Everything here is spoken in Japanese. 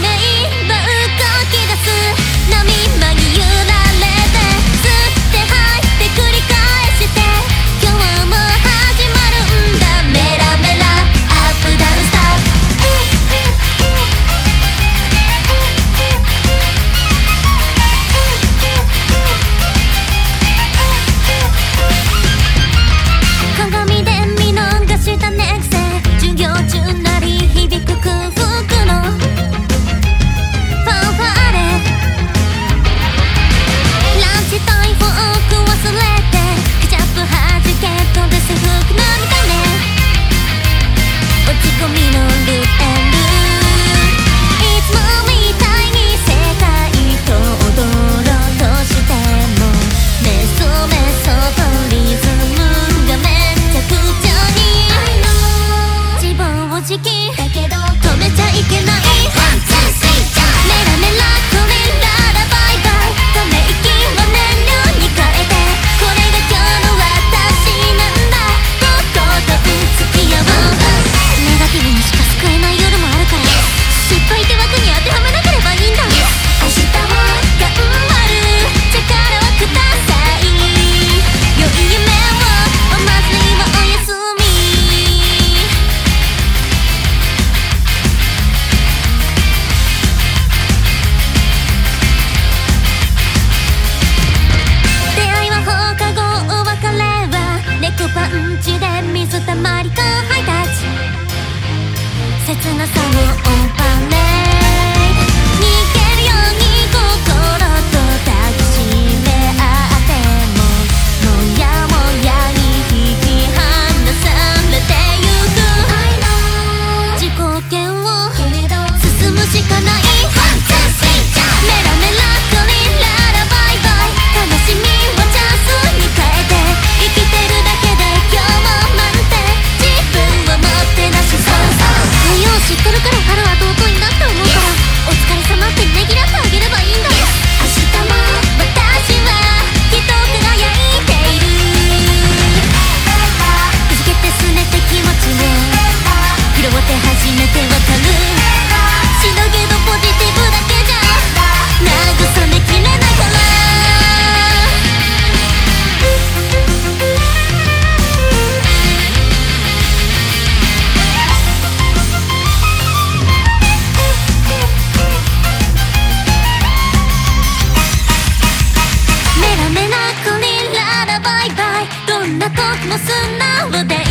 パも素直で